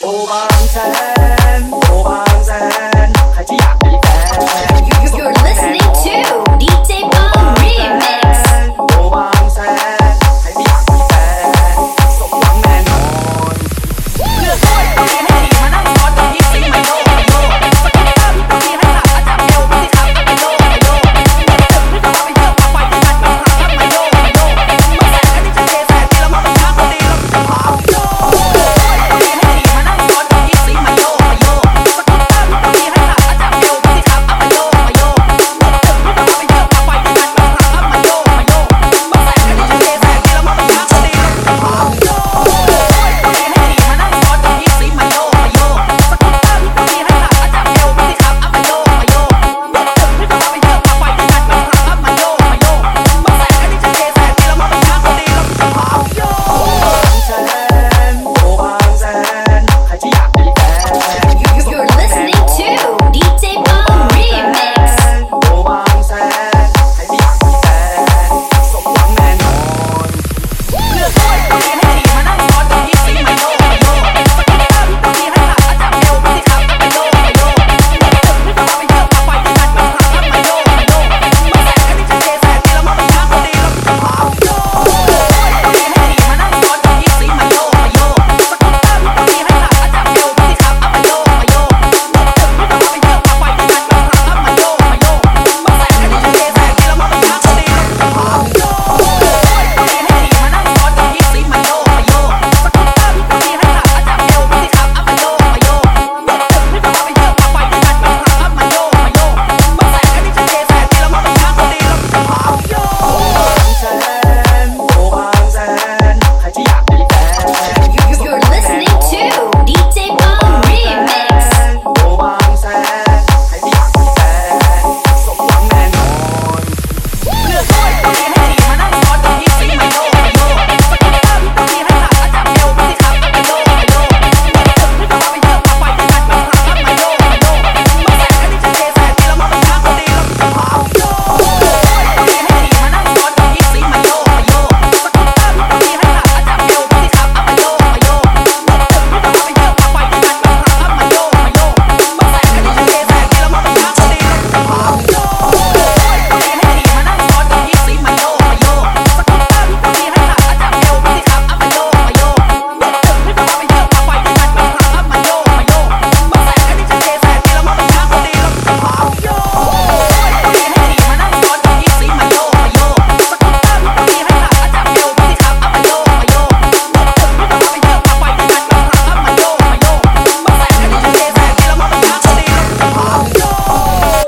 不放 bang,